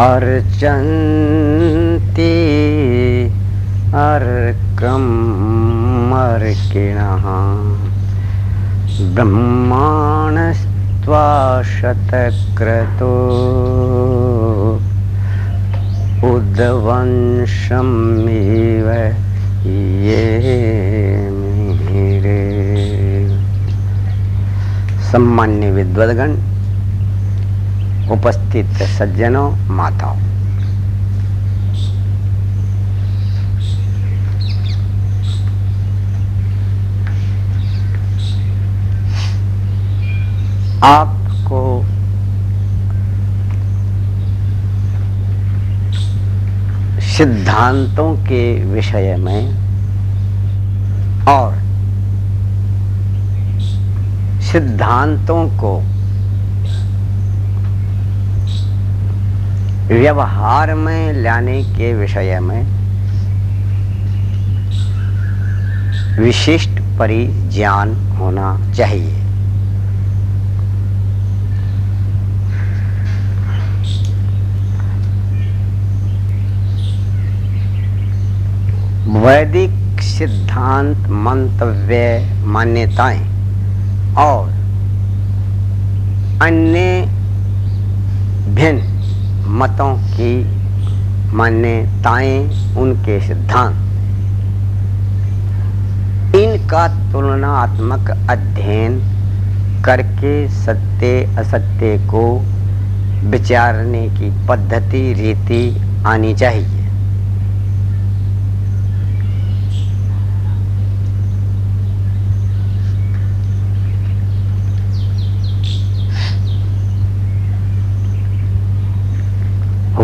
अर्चन्ति अर्कम् अर्किणः ब्रह्माणस्त्वा शतक्रतो उद्वंशमिव ये मीरे। सम्मान्य विद्वदगण उपस्थित सज्जनों माताओं। आपको सिद्धांतों के विषय में और सिद्धांतों को व्यवहार में, लाने के विषय में विशिष्ट परिज्ञान होना चाहिए। वैदिक सिद्धांत मंतव्य मान्यताएँ और अन्य भिन्न मतों की मान्यताएँ, उनके सिद्धांत। इनका तुलनात्मक अध्ययन करके सत्य, असत्य को विचारने की पद्धति, रीति आनी चाहिए।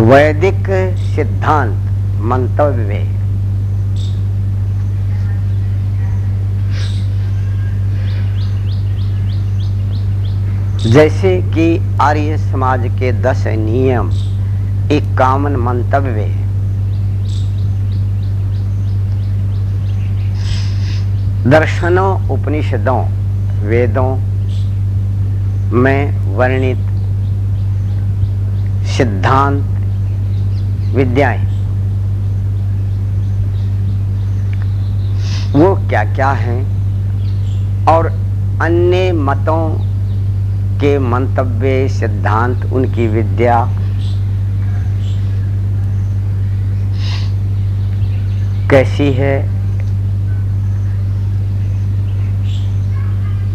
वैदिक सिद्धांत, मंतव्य में। जैसे कि आर्य समाज के दस नियम एक कामन मंतव्य। दर्शनों, उपनिषदों, वेदों में वर्णित सिद्धांत विद्याएँ। वो क्या क्या हैं और अन्य मतों के मंतव्य, सिद्धांत, उनकी विद्या। कैसी है?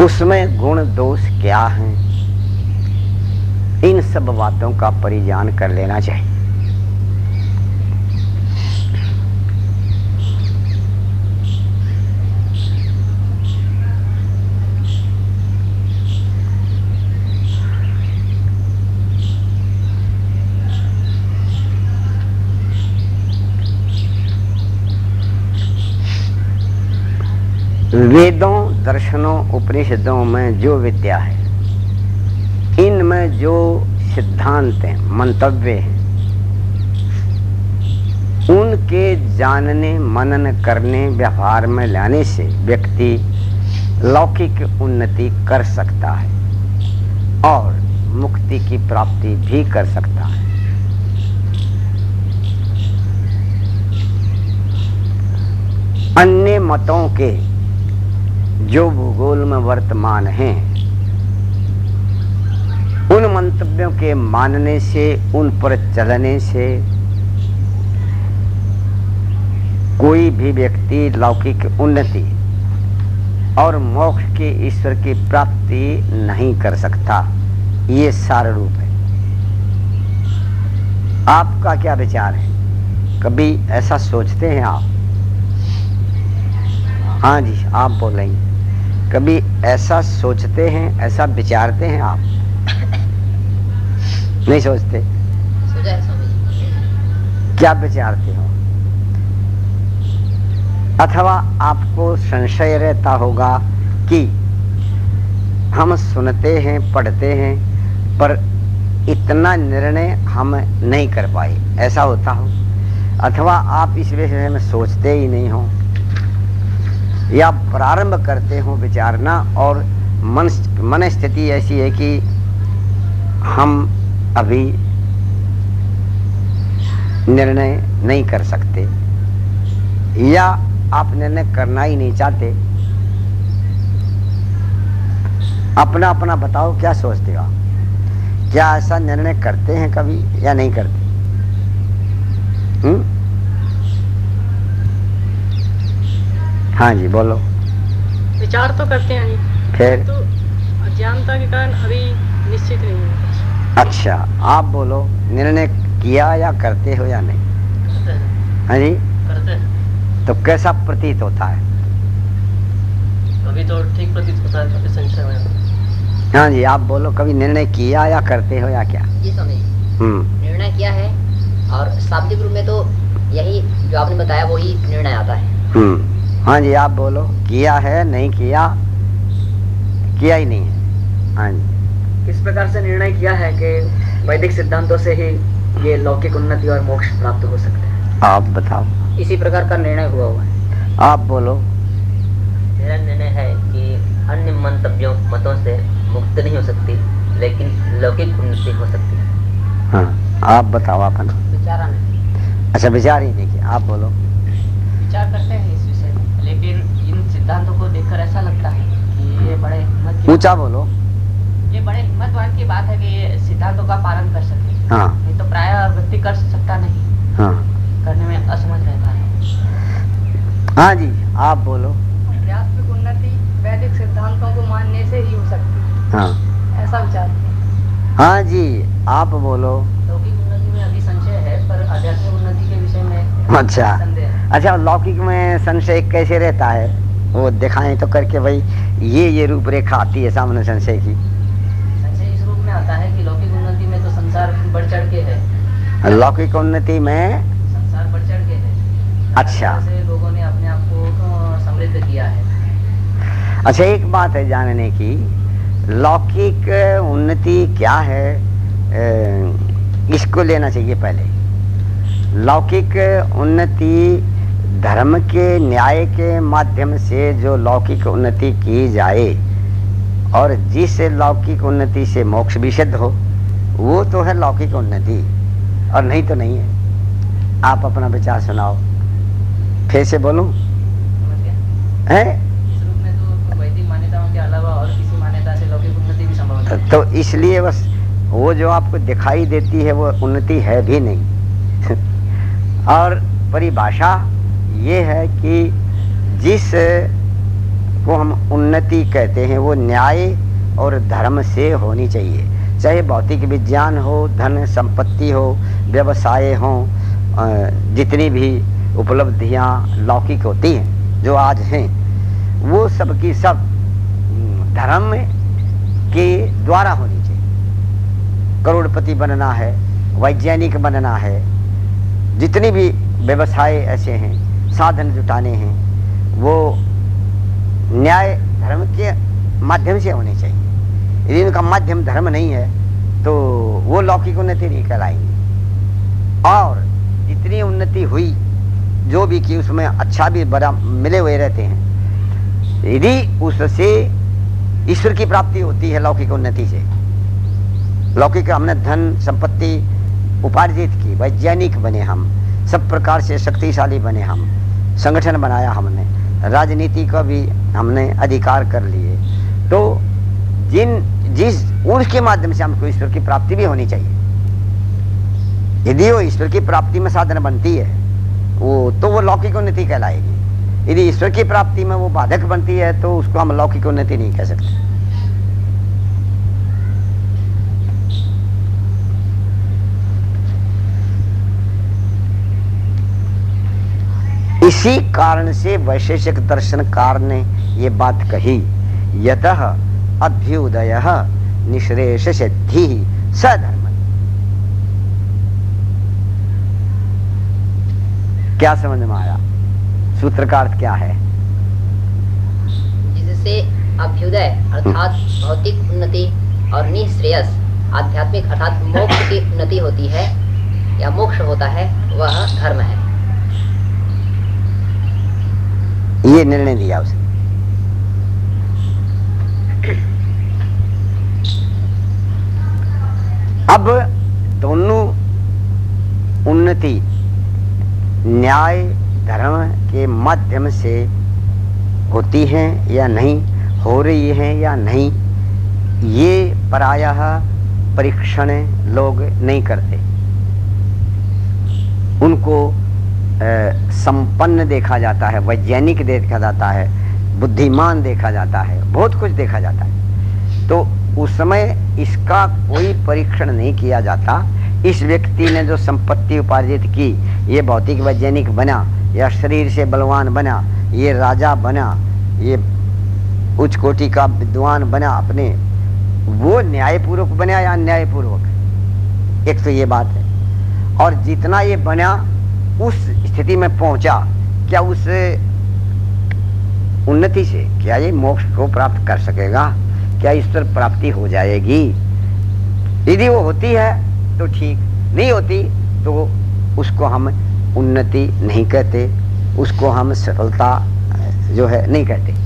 उसमें गुण दोष क्या हैं? इन सब बातों का परिजान कर लेना चाहिए वेदों दर्शनों, उपनिषदों में जो विद्या है, इनमें जो सिद्धांत हैं, मंतव्य हैं, उनके जानने, मनन, करने, व्यवहार में लाने से व्यक्ति लौकिक उन्नति कर सकता है और मुक्ति की प्राप्ति भी कर सकता है। अन्य मतों के जो भूगोल में वर्तमान हैं, उन मंतव्यों के मानने से, उन पर चलने से, कोई भी व्यक्ति लौकिक उन्नति और मोक्ष के ईश्वर की प्राप्ति नहीं कर सकता, ये सार रूप है। आपका क्या विचार है? कभी ऐसा सोचते हैं आप? हाँ जी, आप बोलेंगे। कभी ऐसा सोचते हैं, ऐसा विचारते हैं आप? नहीं सोचते? क्या विचारते हो? अथवा आपको संशय रहता होगा कि हम सुनते हैं, पढ़ते हैं, पर इतना निर्णय हम नहीं कर पाए। ऐसा होता हो? अथवा आप इस विषय में सोचते ही नहीं हो? या प्रारंभ करते हो विचारना और मन मन स्थिति ऐसी है कि हम अभी निर्णय नहीं कर सकते या आप निर्णय करना ही नहीं चाहते। अपना अपना बताओ, क्या सोचते हो क्या ऐसा निर्णय करते हैं कभी या नहीं करते? हुँ? हाँ जी बोलो। विचार तो करते हैं जी। फिर तो अज्ञानता के कारण अभी निश्चित नहीं है अच्छा आप बोलो निर्णय किया या करते हो या नहीं? हाँ। जी। करते हैं। तो कैसा प्रतीत होता है? अभी तो ठीक प्रतीत होता है कभी संशय में हाँ। जी आप बोलो कभी निर्णय किया या करते हो या क्या? जी स्वामी। हम्म। निर्णय किया है और शाब्दिक रूप में तो यही जो आपने बताया वही निर्णय आता है। हम्म। हाँ जी आप बोलो। किया है नहीं किया? किया ही नहीं है। हाँ जी। किस प्रकार से निर्णय किया है कि वैदिक सिद्धांतों से ही ये लौकिक उन्नति और मोक्ष प्राप्त हो सकते हैं? आप बताओ। इसी प्रकार का निर्णय हुआ हुआ है। आप बोलो। मेरा निर्णय है कि अन्य मंतव्यों मतों से मुक्त नहीं हो सकती लेकिन लौकिक उन्नति हो सकती है। हाँ आप बताओ अपन विचारा नहीं अच्छा विचार ही नहीं किया आप बोलो। विचार करते हैं इस विषय में लेकिन इन सिद्धांतों को देखकर ऐसा लगता है कि ये बड़े हिम्मत ऊँचा बोलो। ये बड़े हिम्मतवान की बात है कि ये सिद्धांतों का पालन कर सके। हाँ। नहीं तो प्राय व्यक्ति कर सकता नहीं। हाँ। करने में असमझ रहता है। हाँ जी आप बोलो। आध्यात्मिक उन्नति वैदिक सिद्धांतों को मानने से ही हो सकती हाँ। है। ऐसा विचार हाँ जी आप बोलो। लौकिक उन्नति में अभी संशय है पर आध्यात्मिक उन्नति के विषय में अच्छा। अच्छा लौकिक में संशय कैसे रहता है? वो दिखाएँ तो करके भाई ये ये रूपरेखा आती है सामने संशय की। संशय इस रूप में आता है कि लौकिक उन्नति में तो संसार बढ़ चढ़ के है। लौकिक उन्नति में संसार बढ़ चढ़ के है। अच्छा। लोगों ने अपने आप को समृद्ध किया है। अच्छा एक बात है जानने की। लौकिक उन्नति क्या है? इसको लेना चाहिए पहले। लौकिक उन्नति धर्म के न्याय के माध्यम से जो लौकिक उन्नति की जाए और जिस लौकिक उन्नति से मोक्ष भी सिद्ध हो वो तो है लौकिक उन्नति और नहीं तो नहीं है। आप अपना विचार सुनाओ। फिर से बोलूँ? है? तो नहीं तो इसलिए बस वो जो आपको दिखाई देती है वो उन्नति है भी नहीं। और परिभाषा ये है कि जिस को हम उन्नति कहते हैं, वो न्याय और धर्म से होनी चाहिए। चाहे भौतिक विज्ञान हो, धन संपत्ति हो, व्यवसाय हो जितनी भी उपलब्धियाँ लौकिक होती हैं, जो आज हैं, वो सब की सब धर्म के द्वारा होनी चाहिए। करोड़पति बनना है, वैज्ञानिक बनना है, जितनी भी व्यवसाय ऐसे हैं साधन जुटाने हैं, वो न्याय धर्म के माध्यम से होने चाहिए। यदि उनका माध्यम धर्म नहीं है तो वो लौकिक उन्नति नहीं कहलाएँगी। और जितनी उन्नति हुई, जो भी की उसमें अच्छा भी बड़ा मिले हुए रहते हैं, यदि उससे ईश्वर की प्राप्ति होती है लौकिक उन्नति से। लौकिक हमने धन, संपत्ति उपार्जित की, वैज्ञानिक बने हम, सब प्रकार से शक्तिशाली बने हम। संगठन बनाया हमने। राजनीति का भी हमने अधिकार कर लिए। तो जिन, जिस उसके माध्यम से हमको ईश्वर की प्राप्ति भी होनी चाहिए। यदि वो ईश्वर की प्राप्ति में साधन बनती है, वो तो वो लौकिक उन्नति कहलाएगी। यदि ईश्वर की प्राप्ति में वो बाधक बनती है तो उसको हम लौकिक उन्नति नहीं कह सकते। इसी कारण से वैशेषिक दर्शनकार ने ये बात कही। यत अभ्युदय निश्रेष सिद्धि सधर्म। क्या समझ में आया? सूत्र का अर्थ क्या है? जिससे अभ्युदय अर्थात भौतिक उन्नति और निश्रेयस आध्यात्मिक अर्थात मोक्ष की उन्नति होती है या मोक्ष होता है, वह धर्म है। ये निर्णय लिया उसने अब दोनों उन्नति न्याय धर्म के माध्यम से होती हैं या नहीं, हो रही हैं या नहीं, ये प्राय परीक्षण लोग नहीं करते। उनको संपन्न देखा जाता है, वैज्ञानिक देखा जाता है, बुद्धिमान देखा जाता है, बहुत कुछ देखा जाता है। तो उस समय इसका कोई परीक्षण नहीं किया जाता। इस व्यक्ति ने जो संपत्ति उपार्जित की, ये भौतिक वैज्ञानिक बना, या शरीर से बलवान बना, ये राजा बना, ये उच्च कोटि का विद्वान बना अपने, वो न्यायपूर्वक बना या अन्यायपूर्वक? एक तो ये बात है। और जितना ये बना उस स्थिति में पहुँचा, क्या उस उन्नति से क्या ये मोक्ष को प्राप्त कर सकेगा? क्या ईश्वर प्राप्ति हो जाएगी? यदि वो होती है तो ठीक। नहीं होती तो उसको हम उन्नति नहीं कहते। उसको हम सफलता, जो है, नहीं कहते।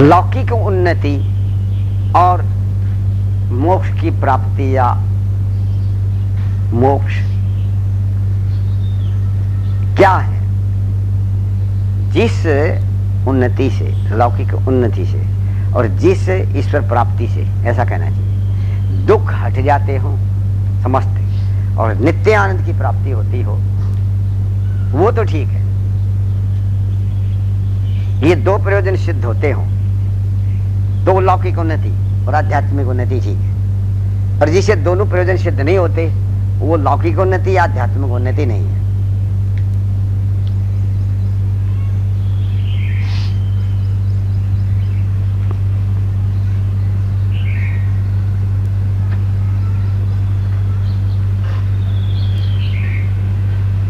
लौकिक उन्नति और मोक्ष की प्राप्ति या मोक्ष क्या है? जिस उन्नति से, लौकिक उन्नति से और जिस ईश्वर प्राप्ति से, ऐसा कहना चाहिए। दुख हट जाते हो, समस्त, और नित्य आनंद की प्राप्ति होती हो, वो तो ठीक है। ये दो प्रयोजन सिद्ध होते हो। तो लौकिक उन्नति, और आध्यात्मिक उन्नति ठीक है और जिसे दोनों प्रयोजन सिद्ध नहीं होते, वो लौकिक उन्नति या आध्यात्मिक उन्नति नहीं है।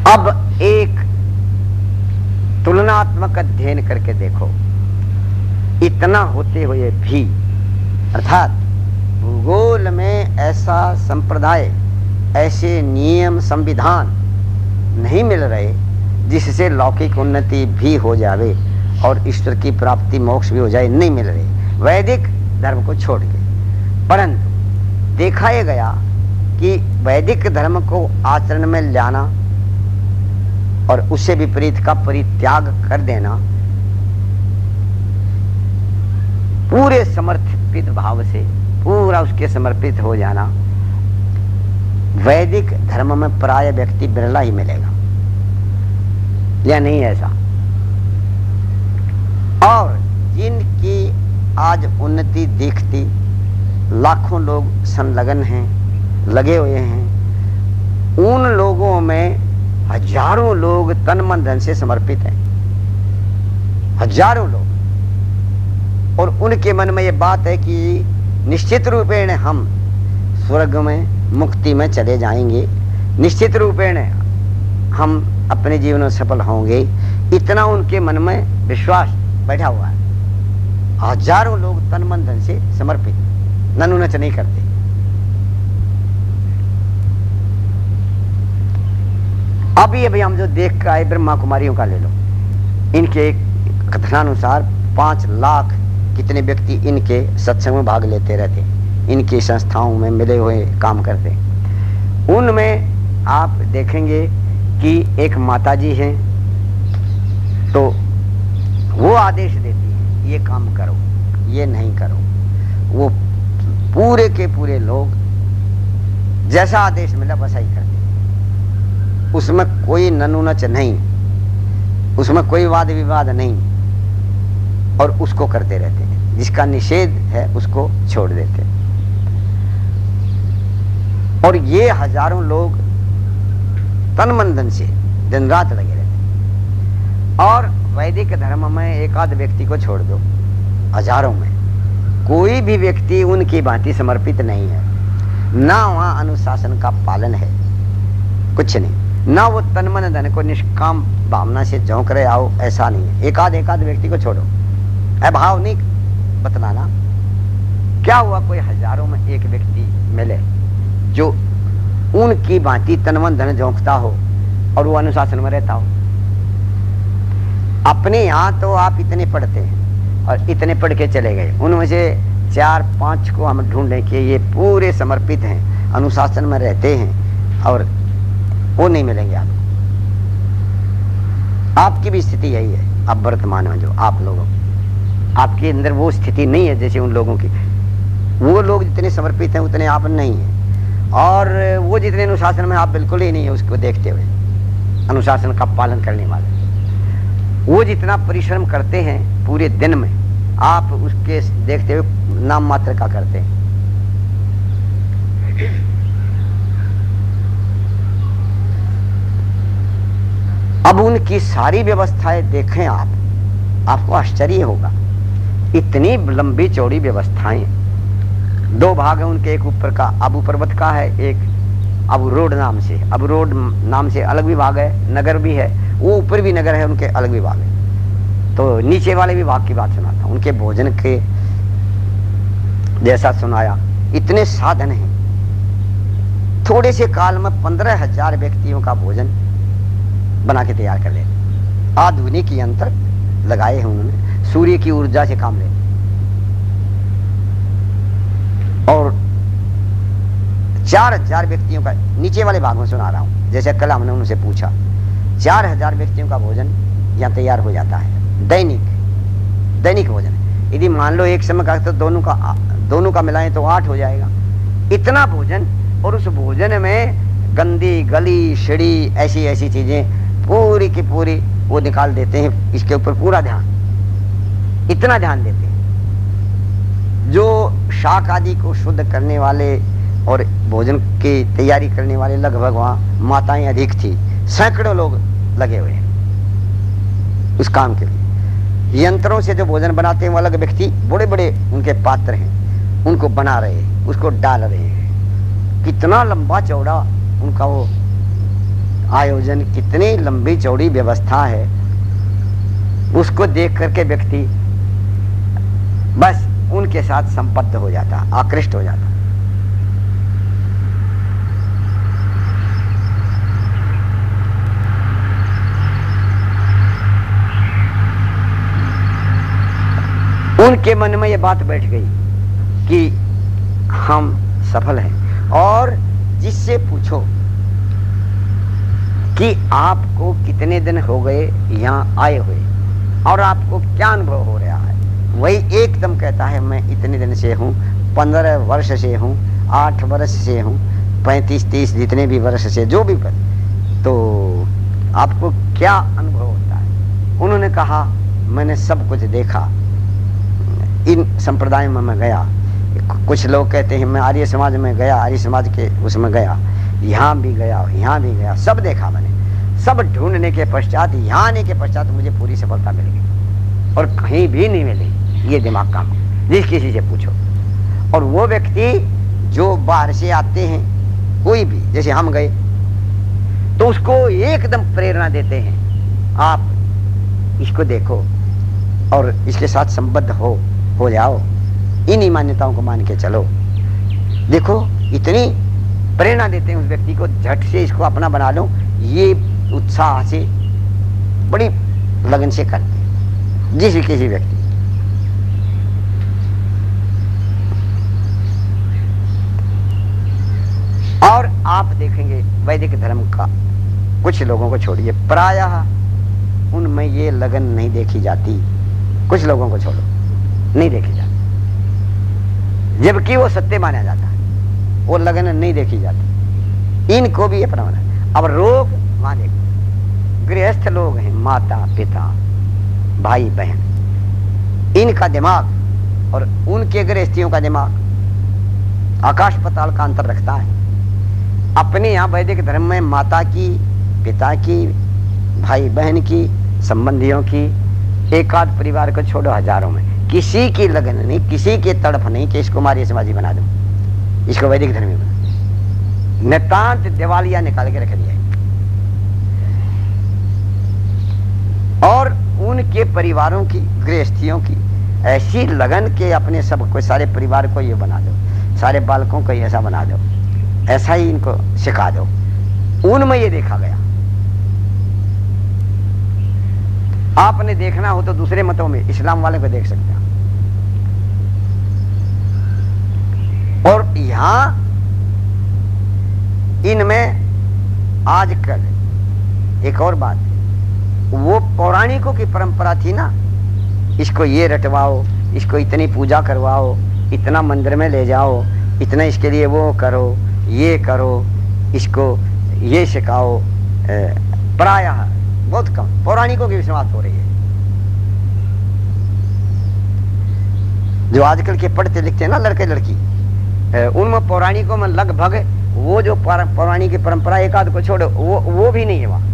अब एक तुलनात्मक अध्ययन करके देखो। इतना होते हुए भी, अर्थात भूगोल में ऐसा संप्रदाय, ऐसे नियम, संविधान नहीं मिल रहे जिससे लौकिक उन्नति भी हो जावे और ईश्वर की प्राप्ति, मोक्ष भी हो जाए, नहीं मिल रहे। वैदिक धर्म को छोड़ के। परंतु देखा यह गया कि वैदिक धर्म को आचरण में लाना और उससे विपरीत का परित्याग कर देना पूरे समर्पित भाव से, पूरा उसके समर्पित हो जाना, वैदिक धर्म में प्राय व्यक्ति बिरला ही मिलेगा। या नहीं ऐसा? और जिनकी आज उन्नति दिखती, लाखों लोग संलग्न हैं, लगे हुए हैं, उन लोगों में हज़ारों लोग तन मन धन से समर्पित हैं। हज़ारों लोग। और उनके मन में ये बात है कि निश्चित रूपेण हम स्वर्ग में, मुक्ति में चले जाएँगे। निश्चित रूपेण हम अपने जीवन में सफल होंगे। इतना उनके मन में विश्वास बैठा हुआ है। हज़ारों लोग तन मन धन से समर्पित ननु नच नहीं करते। अभी अभी हम जो देख कर आए ब्रह्मा कुमारियों का ले लो। इनके कथनानुसार पाँच लाख कितने व्यक्ति इनके सत्संग में भाग लेते रहते, इनकी संस्थाओं में मिले हुए काम करते। उनमें आप देखेंगे कि एक माता जी हैं तो वो आदेश देती है, ये काम करो, ये नहीं करो। वो पूरे के पूरे लोग जैसा आदेश मिला वैसा ही करते उसमें कोई ननुनच नहीं, उसमें कोई वाद विवाद नहीं। और उसको करते रहते हैं। जिसका निषेध है, उसको छोड़ देते हैं। और ये हज़ारों लोग तन मन धन से दिन रात लगे रहते हैं। और वैदिक धर्म में एक आध व्यक्ति को छोड़ दो। हज़ारों में। कोई भी व्यक्ति उनकी भांति समर्पित नहीं है। ना वहाँ अनुशासन का पालन है। कुछ नहीं। ना वो तन मन धन को निष्काम भावना से झोंक रहे, आओ, ऐसा नहीं है। एक आध एक व्यक्ति को छोड़ो। अभाव नहीं बतलाना। क्या हुआ? कोई हज़ारों में एक व्यक्ति मिले जो उनकी भांति तन मन धन झोंकता हो और वो अनुशासन में रहता हो। अपने यहाँ तो आप इतने पढ़ते हैं और इतने पढ़ के चले गए। उनमें से चार पाँच को हम ढूंढें कि ये पूरे समर्पित हैं, अनुशासन में रहते हैं और वो नहीं मिलेंगे आपको। आपकी भी स्थिति यही है। अब वर्तमान में जो आप लोगों आपके अंदर वो स्थिति नहीं है जैसे उन लोगों की। वो लोग जितने समर्पित हैं, उतने आप नहीं हैं। और वो जितने अनुशासन में, आप बिल्कुल ही नहीं है उसको देखते हुए। अनुशासन का पालन करने वाले। वो जितना परिश्रम करते हैं पूरे दिन में, आप उसके देखते हुए नाम मात्र का करते हैं। अब उनकी सारी व्यवस्थाएँ देखें आप, आपको आश्चर्य होगा। इतनी लंबी चौड़ी व्यवस्थाएँ। दो भाग है उनके, एक ऊपर का अबू पर्वत का है, एक अबू रोड नाम से। अबू रोड नाम से अलग विभाग है, नगर भी है, वो ऊपर भी नगर है, उनके अलग विभाग है। तो नीचे वाले विभाग की बात सुनाता हूँ, उनके भोजन के जैसा सुनाया। इतने साधन हैं। थोड़े से काल में पंद्रह हज़ार व्यक्तियों का भोजन बना के तैयार कर ले। आधुनिक यंत्र लगाए हैं उन्होंने। सूर्य की ऊर्जा से काम ले और चार हज़ार व्यक्तियों का नीचे वाले भाग में सुना रहा हूँ। जैसे कल हमने उनसे पूछा, चार हज़ार व्यक्तियों का भोजन यहाँ तैयार हो जाता है। दैनिक दैनिक भोजन। यदि मान लो एक समय का तो दोनों का दोनों का मिलाएँ तो आठ हो जाएगा। इतना भोजन और उस भोजन में गंदी, गली छिड़ी ऐसी ऐसी चीज़ें पूरी की पूरी वो निकाल देते हैं। इसके ऊपर पूरा ध्यान। इतना ध्यान देते हैं। जो शाक आदि को शुद्ध करने वाले और भोजन की तैयारी करने वाले लगभग वहाँ माताएँ अधिक थी। सैकड़ों लोग लगे हुए हैं उस काम के लिए। यंत्रों से जो भोजन बनाते हैं, वो अलग व्यक्ति बड़े बड़े उनके पात्र हैं। उनको बना रहे हैं, उसको डाल रहे हैं। कितना लंबा चौड़ा उनका वो आयोजन, कितनी लंबी चौड़ी व्यवस्था है, उसको देख करके व्यक्ति बस उनके साथ संबद्ध हो जाता, आकृष्ट हो जाता। उनके मन में ये बात बैठ गई कि हम सफल हैं और जिससे पूछो कि आपको कितने दिन हो गए, यहाँ आए हुए, और आपको क्या अनुभव हो रहा? वही एकदम कहता है, मैं इतने दिन से हूँ, पंद्रह वर्ष से हूँ, आठ वर्ष से हूँ, पैंतीस, तीस, जितने भी वर्ष से जो भी कर तो आपको क्या अनुभव होता है? उन्होंने कहा, मैंने सब कुछ देखा। इन संप्रदाय में मैं गया। कुछ लोग कहते हैं, मैं आर्य समाज में गया, आर्य समाज के उसमें गया, यहाँ भी गया, यहाँ भी गया, सब देखा मैंने। सब ढूँढने के पश्चात, यहाँ आने के पश्चात मुझे पूरी सफलता मिल गई और कहीं भी नहीं मिली। ये दिमाग काम जिस किसी से पूछो। और वो व्यक्ति जो बाहर से आते हैं, कोई भी, जैसे हम गए तो उसको एकदम प्रेरणा देते हैं, आप इसको देखो और इसके साथ संबद्ध हो हो जाओ। इन्हीं मान्यताओं को मान के चलो। देखो, इतनी प्रेरणा देते हैं उस व्यक्ति को, झट से इसको अपना बना लो। ये उत्साह से, बड़ी लगन से करते जिस किसी व्यक्ति और आप देखेंगे वैदिक धर्म का। कुछ लोगों को छोड़िए। प्रायः उनमें ये लगन नहीं देखी जाती। कुछ लोगों को छोड़ो। नहीं देखी जाती। जबकि वो सत्य माना जाता है। वो लगन नहीं देखी जाती। इनको भी अपना माना अब रोग वहाँ देखो गृहस्थ लोग हैं माता पिता भाई बहन इनका दिमाग और उनके गृहस्थियों का दिमाग आकाश पताल का अंतर रखता है। अपने यहाँ वैदिक धर्म में माता की, पिता की, भाई बहन की, संबंधियों की एक आध परिवार को छोड़ो हज़ारों में। किसी की लगन नहीं, किसी की तड़फ नहीं कि इसको मारिए समाजी बना दो। इसको वैदिक धर्म बना नितांत दिवालिया निकाल के रख दिया। और उनके परिवारों की, गृहस्थियों की, ऐसी लगन के अपने सबको सारे परिवार को ये बना दो, सारे बालकों को ऐसा बना दो। ऐसा ही इनको सिखा दो। उनमें ये देखा गया। आपने देखना हो तो दूसरे मतों में इस्लाम वाले को देख सकते हैं। और यहाँ इनमें आजकल एक और बात वो पौराणिकों की परंपरा थी ना, इसको ये रटवाओ, इसको इतनी पूजा करवाओ, इतना मंदिर में ले जाओ, इतना इसके लिए वो करो ये करो, इसको ये सिखाओ प्राय बहुत कम, पौराणिकों की विश्वास हो रही है। जो आजकल के पढ़ते लिखते हैं ना, लड़के लड़की उनमें पौराणिकों में लगभग वो जो पौराणिक की परंपरा एक आध को छोड़ो, वो वो भी नहीं है वहाँ।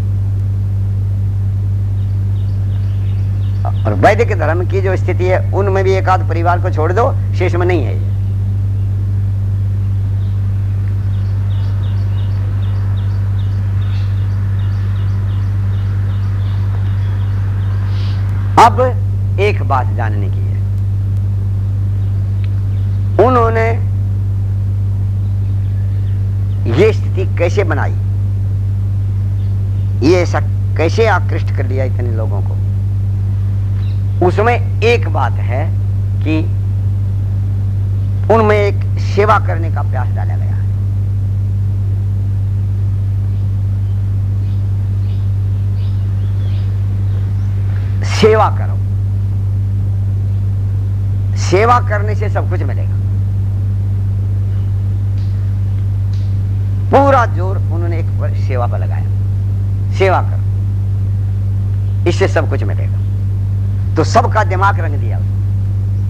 और वैदिक धर्म की जो स्थिति है, उनमें भी एक आध परिवार को छोड़ दो, शेष में नहीं है ये। अब एक बात जानने की है। उन्होंने ये स्थिति कैसे बनाई? ये ऐसा कैसे आकृष्ट कर लिया इतने लोगों को? उसमें एक बात है कि उनमें एक सेवा करने का प्रयास डाला गया है सेवा करो। सेवा करने से सब कुछ मिलेगा। पूरा ज़ोर उन्होंने एक सेवा पर लगाया। सेवा करो। इससे सब कुछ मिलेगा। तो सबका दिमाग रंग दिया।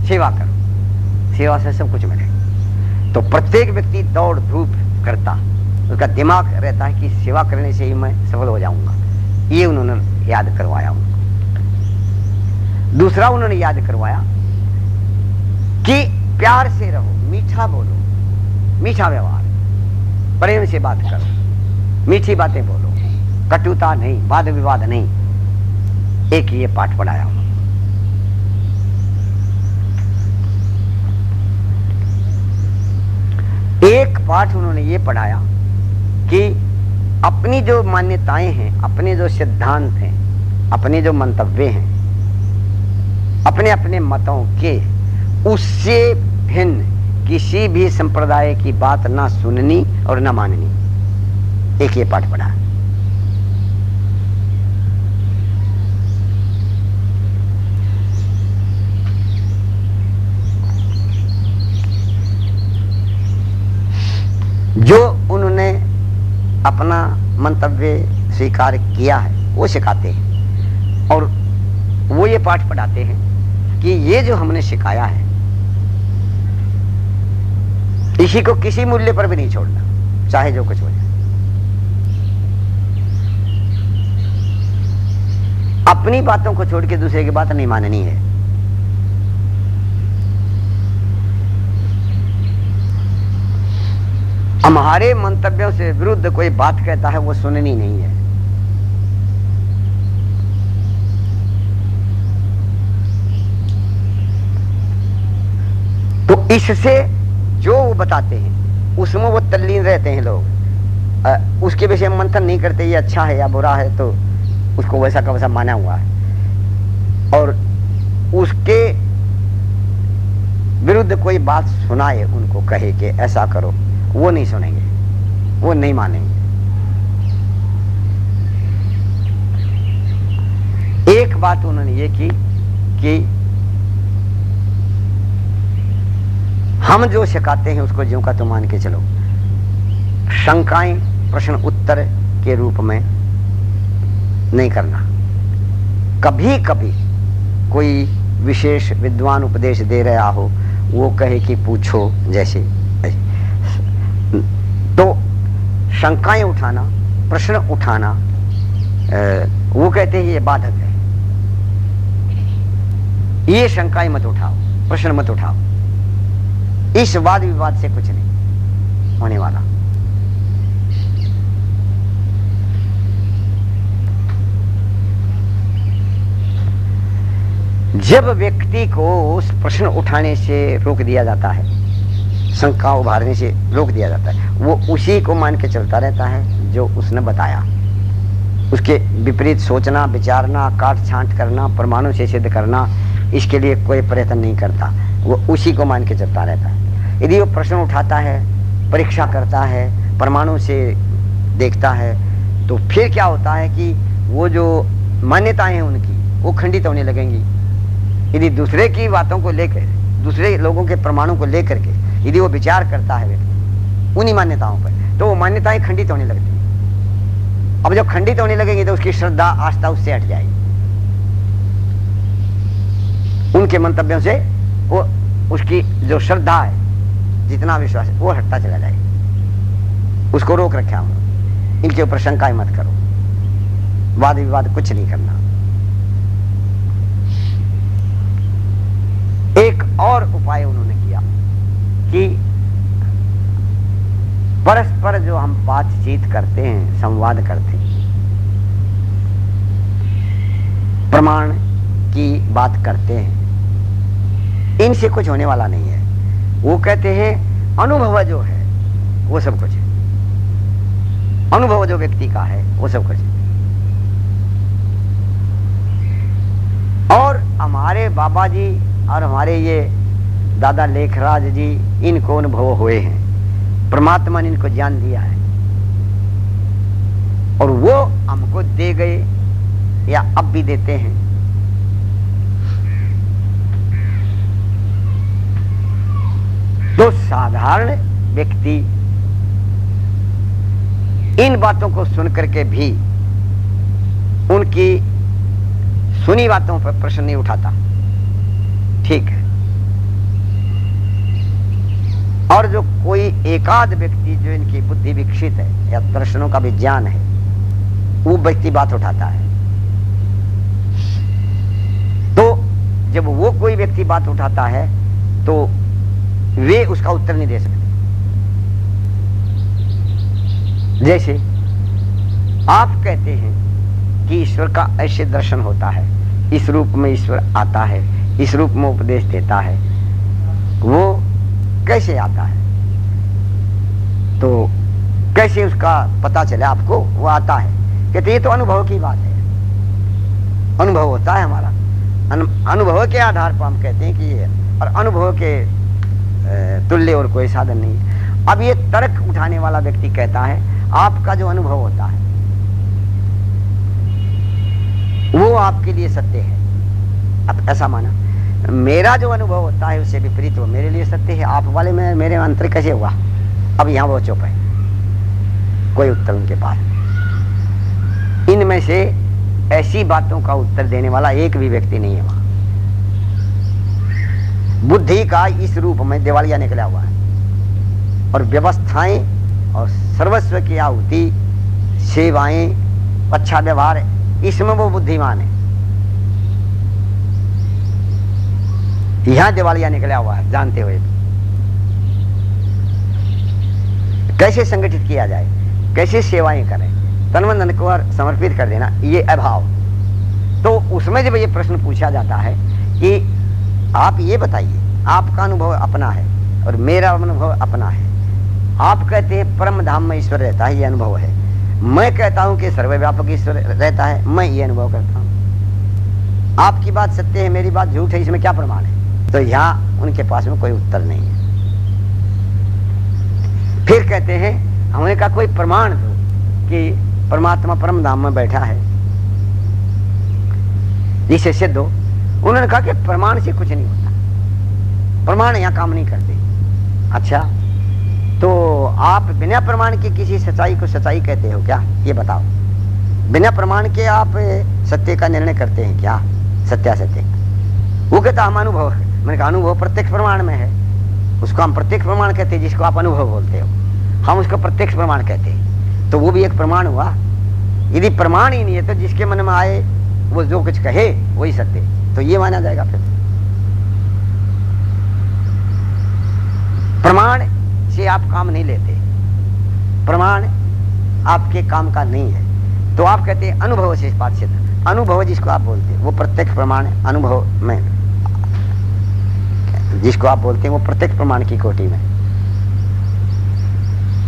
सेवा करो। सेवा से सब कुछ मिलेगा। तो प्रत्येक व्यक्ति दौड़ धूप करता। उसका दिमाग रहता है कि सेवा करने से ही मैं सफल हो जाऊँगा। ये उन्होंने याद करवाया उनको। दूसरा उन्होंने याद करवाया कि प्यार से रहो, मीठा बोलो, मीठा व्यवहार, प्रेम से बात करो, मीठी बातें बोलो, कटुता नहीं, वाद विवाद नहीं, एक ये पाठ पढ़ाया उन्होंने एक पाठ उन्होंने ये पढ़ाया कि अपनी जो मान्यताएँ हैं, अपने जो सिद्धांत हैं, अपने जो मंतव्य हैं अपने अपने मतों के, उससे भिन्न किसी भी संप्रदाय की बात ना सुननी और ना माननी। एक ये पाठ पढ़ा। जो उन्होंने अपना मंतव्य स्वीकार किया है, वो सिखाते हैं। और वो ये पाठ पढ़ाते हैं कि ये जो हमने सिखाया है, इसी को किसी मूल्य पर भी नहीं छोड़ना, चाहे जो कुछ हो जाए। अपनी बातों को छोड़ के दूसरे की बात नहीं माननी है। हमारे मंतव्यों से विरुद्ध कोई बात कहता है, वो सुननी नहीं है तो इससे जो वो बताते हैं, उसमें वो तल्लीन रहते हैं लोग। उसके विषय मंथन नहीं करते, ये अच्छा है या बुरा है तो उसको वैसा का वैसा माना हुआ है। और उसके विरुद्ध कोई बात सुनाए, उनको कहे कि ऐसा करो। वो नहीं सुनेंगे, वो नहीं मानेंगे। एक बात उन्होंने ये की कि हम जो सिखाते हैं उसको ज्यों का तो मान के चलो। शंकाएँ, प्रश्न उत्तर के रूप में नहीं करना। कभी कभी कोई विशेष विद्वान उपदेश दे रहा हो, वो कहे कि पूछो जैसे। तो शंकाएँ उठाना, प्रश्न उठाना वो कहते हैं ये बाधक है। ये शंकाएँ मत उठाओ, प्रश्न मत उठाओ। इस वाद विवाद से कुछ नहीं होने वाला। जब व्यक्ति को उस प्रश्न उठाने से रोक दिया जाता है, शंका उभारने से रोक दिया जाता है, वो उसी को मान के चलता रहता है जो उसने बताया। उसके विपरीत सोचना, विचारना, काट छांट करना, परमाणु से सिद्ध करना, इसके लिए कोई प्रयत्न नहीं करता। वो उसी को मान के चलता रहता है। यदि वो प्रश्न उठाता है, परीक्षा करता है, परमाणु से देखता है तो फिर क्या होता है कि वो जो मान्यताएँ हैं उनकी, वो खंडित होने लगेंगी। यदि दूसरे की बातों को लेकर, दूसरे लोगों के प्रमाणों को लेकर के यदि वो विचार करता है व्यक्ति उन्हीं मान्यताओं पर तो वो मान्यताएँ खंडित होने लगती हैं। अब जब खंडित होने लगेंगी तो उसकी श्रद्धा, आस्था उससे हट जाएगी। उनके मंतव्यों से वो उसकी जो श्रद्धा है, जितना विश्वास है, वो हटता चला जाए। उसको रोक रखा हूँ। इनके ऊपर शंकाएँ मत करो। वाद विवाद कुछ नहीं करना। एक और उपाय उन्होंने किया कि परस्पर जो हम बातचीत करते हैं, संवाद करते हैं, प्रमाण की बात करते हैं इनसे कुछ होने वाला नहीं है। वो कहते हैं, अनुभव जो है, वो सब कुछ है। अनुभव जो व्यक्ति का है, वो सब कुछ और हमारे बाबा जी और हमारे ये दादा लेखराज जी, इनको अनुभव हुए हैं। परमात्मा ने इनको ज्ञान दिया है। और वो हमको दे गए या अब भी देते हैं। तो साधारण व्यक्ति इन बातों को सुनकर के भी उनकी सुनी बातों पर प्रश्न नहीं उठाता। ठीक है। और जो कोई एकाध व्यक्ति जो इनकी बुद्धि विकसित है या दर्शनों का भी ज्ञान है, वो व्यक्ति बात उठाता है। तो जब वो कोई व्यक्ति बात उठाता है तो वे उसका उत्तर नहीं दे सकते। जैसे आप कहते हैं कि ईश्वर का ऐसे दर्शन होता है, इस रूप में ईश्वर आता है, इस रूप में उपदेश देता है, वो कैसे आता है? तो कैसे उसका पता चले आपको? वो आता है। कहते ये तो अनुभव की बात है। अनुभव होता है हमारा। अनुभव के आधार पर हम कहते हैं कि ये, और अनुभव के तुल्य और कोई साधन नहीं। अब ये तर्क उठाने वाला व्यक्ति कहता है, आपका जो अनुभव होता है, वो आपके लिए सत्य है। अब ऐसा माना, मेरा जो अनुभव होता है उससे विपरीत वो मेरे लिए सत्य है, आप वाले में, मेरे अंतर कैसे हुआ? अब यहाँ वो चुप है। कोई उत्तर उनके पास इनमें से ऐसी बातों का उत्तर देने वाला एक भी व्यक्ति नहीं है वहाँ। बुद्धि का इस रूप में दिवालिया निकला हुआ है। और व्यवस्थाएँ और सर्वस्व की आहुति, सेवाएँ अच्छा व्यवहार, इसमें वो बुद्धिमान है। यहाँ दिवालिया निकला हुआ है, जानते हुए। कैसे संगठित किया जाए, कैसे सेवाएँ करें तनवन को समर्पित कर देना, ये अभाव। तो उसमें जब ये प्रश्न पूछा जाता है कि आप ये बताइए, आपका अनुभव अपना है और मेरा अनुभव अपना है। आप कहते हैं परम धाम में ईश्वर रहता है, ये अनुभव है। मैं कहता हूँ कि सर्वव्यापक ईश्वर रहता है, मैं ये अनुभव करता हूँ। आपकी बात सत्य है, मेरी बात झूठ है, इसमें क्या प्रमाण है? तो यहाँ उनके पास में कोई उत्तर नहीं है। फिर कहते हैं, हमें का कोई प्रमाण दो कि परमात्मा परम धाम में बैठा है। जिसे सिद्ध हो उन्होंने कहा कि प्रमाण से कुछ नहीं होता। प्रमाण यहाँ काम नहीं करते। अच्छा तो आप बिना प्रमाण के किसी सच्चाई को सच्चाई कहते हो क्या? ये बताओ। बिना प्रमाण के आप सत्य का निर्णय करते हैं क्या? सत्यासत्य वो कहता, हम अनुभव मैंने कहा, अनुभव प्रत्यक्ष प्रमाण में है। उसको हम प्रत्यक्ष प्रमाण कहते हैं, जिसको आप अनुभव बोलते हो। हम उसको प्रत्यक्ष प्रमाण कहते हैं। तो वो भी एक प्रमाण हुआ। यदि प्रमाण ही नहीं है तो जिसके मन में आए, वो जो कुछ कहे, वही सत्य। तो ये माना जाएगा फिर। प्रमाण से आप काम नहीं लेते। प्रमाण आपके काम का नहीं है। तो आप कहते हैं अनुभव से से। अनुभव जिसको आप बोलते हैं, वो प्रत्यक्ष प्रमाण अनुभव में। जिसको आप बोलते हैं, वो प्रत्यक्ष प्रमाण की कोटि में।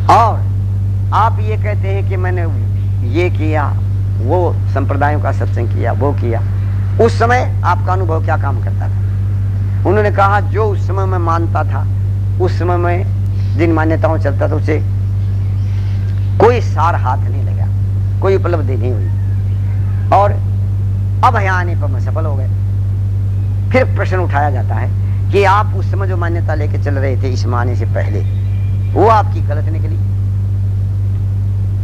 और आप ये कहते हैं कि मैंने ये किया, वो संप्रदायों का सत्संग किया, वो किया। उस समय आपका अनुभव क्या काम करता था? उन्होंने कहा, जो उस समय मैं मानता था, उस समय में जिन मान्यताओं चलता था, उसे कोई सार हाथ नहीं लगा, कोई उपलब्धि नहीं हुई। और अब यहाँ आने पर मैं सफल हो गए फिर प्रश्न उठाया जाता है कि आप उस समय जो मान्यता लेके चल रहे थे इस माने से पहले, वो आपकी गलत निकली?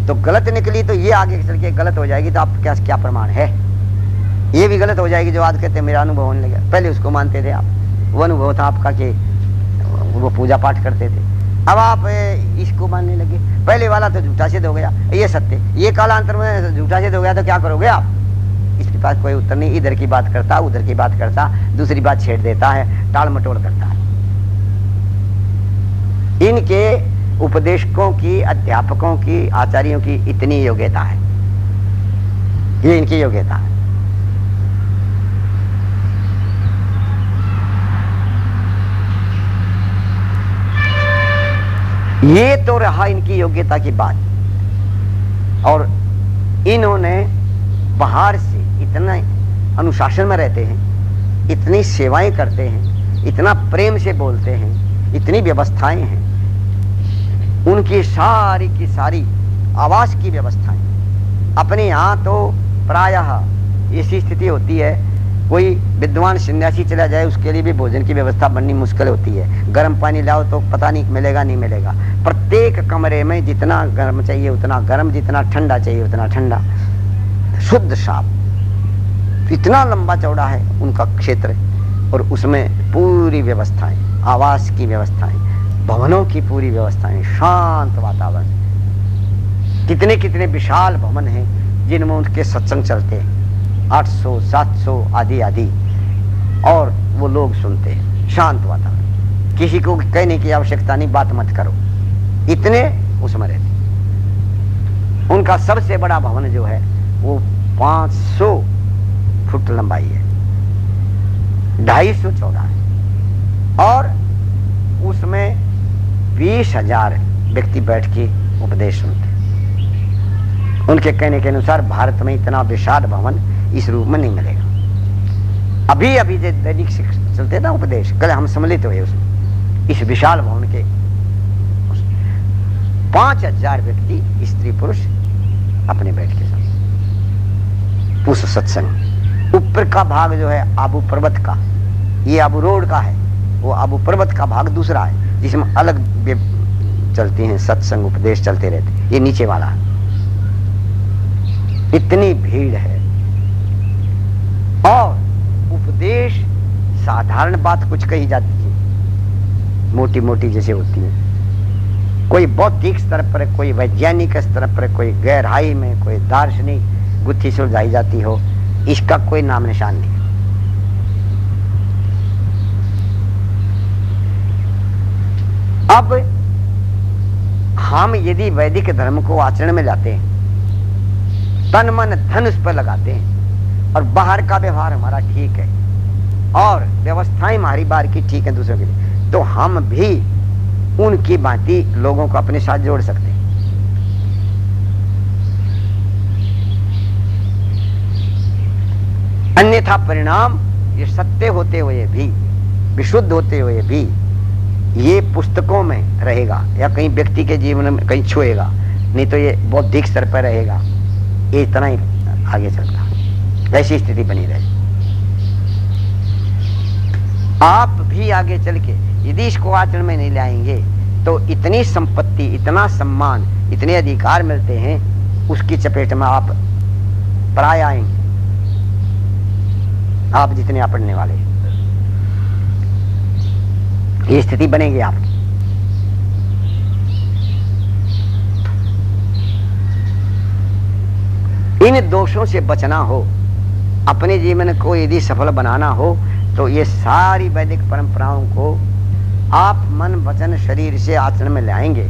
तो गलत निकली तो ये आगे चल के गलत हो जाएगी तो आप क्या क्या प्रमाण है? ये भी गलत हो जाएगी जो आज कहते हैं, मेरा अनुभव होने लगा। पहले उसको मानते थे आप। वो अनुभव था आपका कि वो पूजा पाठ करते थे। अब आप इसको मानने लगे। पहले वाला तो झूठा सिद्ध हो गया। ये सत्य। ये कालांतर में झूठा सिद्ध हो गया तो क्या करोगे आप? इसके पास कोई उत्तर नहीं। इधर की बात करता, उधर की बात करता, दूसरी बात छेड़ देता है, टाल मटोल करता है। इनके उपदेशकों की, अध्यापकों की, आचार्यों की इतनी योग्यता है। ये इनकी योग्यता है। ये तो रहा इनकी योग्यता की बात। और इन्होंने बाहर से इतना अनुशासन में रहते हैं, इतनी सेवाएँ करते हैं, इतना प्रेम से बोलते हैं, इतनी व्यवस्थाएँ हैं। उनकी सारी की सारी आवास की व्यवस्थाएँ। अपने यहाँ तो प्रायः ऐसी स्थिति होती है कोई विद्वान सन्यासी चला जाए, उसके लिए भी भोजन की व्यवस्था बननी मुश्किल होती है। गर्म पानी लाओ तो पता नहीं मिलेगा नहीं मिलेगा। प्रत्येक कमरे में जितना गर्म चाहिए, उतना गर्म, जितना ठंडा चाहिए, उतना ठंडा। शुद्ध साफ़। इतना लंबा चौड़ा है उनका क्षेत्र और उसमें पूरी व्यवस्थाएँ, आवास की व्यवस्थाएँ, भवनों की पूरी व्यवस्थाएँ, शांत वातावरण। कितने कितने विशाल भवन हैं जिनमें उनके सत्संग चलते हैं। 800, 700 आदि आदि। और वो लोग सुनते हैं शांत वातावरण। किसी को कहने की आवश्यकता नहीं बात मत करो। इतने उसमें रहते उनका सबसे बड़ा भवन जो है वो 500 फुट लंबाई है। ढाई सौ चौड़ा है। और उसमें बीस हज़ार व्यक्ति बैठ के उपदेश सुनते उनके कहने के अनुसार भारत में इतना विशाल भवन इस रूप में नहीं मिलेगा। अभी अभी जो दैनिक चलते ना उपदेश, कल हम सम्मिलित हुए उसमें इस विशाल भवन के पाँच हज़ार व्यक्ति, स्त्री पुरुष, अपने बैठ के उस सत्संग, ऊपर का भाग जो है आबू पर्वत का, ये आबू रोड का है, वो आबू पर्वत का भाग दूसरा है, जिसमें अलग चलती हैं, सत्संग, उपदेश चलते रहते ये नीचे वाला है। इतनी भीड़ है। और उपदेश साधारण बात कुछ कही जाती है। मोटी मोटी जैसे होती है। कोई बौद्धिक स्तर पर, कोई वैज्ञानिक स्तर पर, कोई गहराई में, कोई दार्शनिक गुत्थी सुलझाई जाती हो, इसका कोई नाम निशान नहीं। अब हम यदि वैदिक धर्म को आचरण में लाते हैं, तन मन धन उस पर लगाते हैं और बाहर का व्यवहार हमारा ठीक है। और व्यवस्थाएँ हमारी बाहर की ठीक है दूसरों के लिए। तो हम भी उनकी भांति लोगों को अपने साथ जोड़ सकते हैं। अन्यथा परिणाम, ये सत्य होते हुए भी, विशुद्ध होते हुए भी, ये पुस्तकों में रहेगा या कहीं व्यक्ति के जीवन में कहीं छुएगा, नहीं तो ये बौद्धिक स्तर पर रहेगा। ये इतना ही आगे चलता। वैसी स्थिति बनी रहे। आप भी आगे चल के यदि इसको आचरण में नहीं लाएँगे तो इतनी संपत्ति, इतना सम्मान, इतने अधिकार मिलते हैं, उसकी चपेट में आप प्राय आएँगे। आप जितने पढ़ने वाले ये स्थिति बनेगी आपकी इन दोषों से बचना हो अपने जीवन को यदि सफल बनाना हो तो ये सारी वैदिक परंपराओं को आप मन, वचन, शरीर से आचरण में लाएँगे।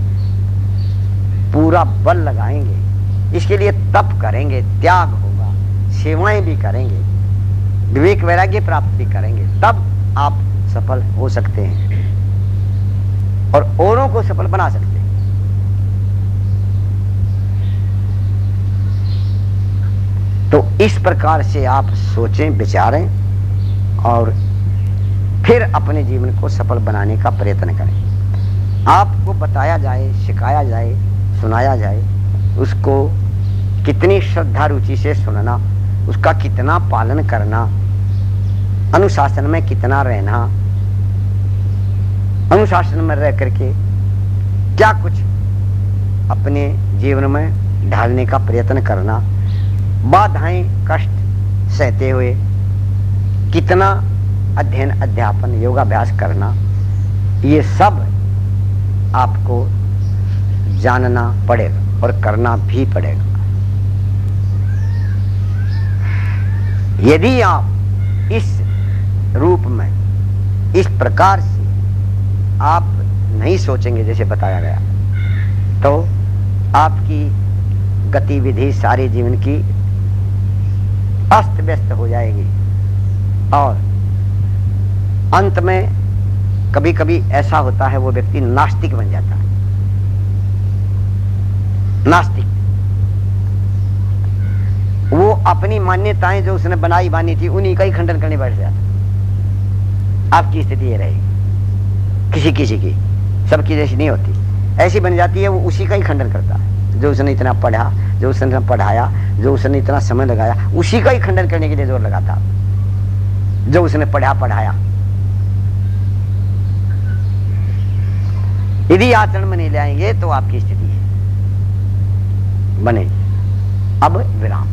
पूरा बल लगाएँगे। इसके लिए तप करेंगे, त्याग होगा, सेवाएँ भी करेंगे, विवेक वैराग्य प्राप्त भी करेंगे, तब आप सफल हो सकते हैं और औरों को सफल बना सकते हैं। तो इस प्रकार से आप सोचें, विचारें और फिर अपने जीवन को सफल बनाने का प्रयत्न करें। आपको बताया जाए, सिखाया जाए, सुनाया जाए, उसको कितनी श्रद्धा रुचि से सुनना, उसका कितना पालन करना, अनुशासन में कितना रहना, अनुशासन में रह करके क्या कुछ अपने जीवन में ढालने का प्रयत्न करना बाधाएँ, कष्ट सहते हुए कितना अध्ययन, अध्यापन, योगाभ्यास करना, ये सब आपको जानना पड़ेगा और करना भी पड़ेगा। यदि आप इस रूप में, इस प्रकार से आप नहीं सोचेंगे, जैसे बताया गया तो आपकी गतिविधि, सारे जीवन की अस्त व्यस्त हो जाएगी। और अंत में कभी कभी ऐसा होता है, वो व्यक्ति नास्तिक बन जाता है। नास्तिक। वो अपनी मान्यताएँ जो उसने बनाई बानी थी, उन्हीं का ही खंडन करने बैठ जाता आपकी स्थिति ये रहेगी। किसी किसी की। सबकी जैसी नहीं होती। ऐसी बन जाती है, वो उसी का ही खंडन करता जो उसने इतना पढ़ा, जो उसने पढ़ाया, जो उसने इतना समय लगाया, उसी का ही खंडन करने के लिए ज़ोर लगाता जो उसने पढ़ा, पढ़ाया। यदि आचरण में नहीं ले आएँगे तो आपकी स्थिति है बने अब विराम।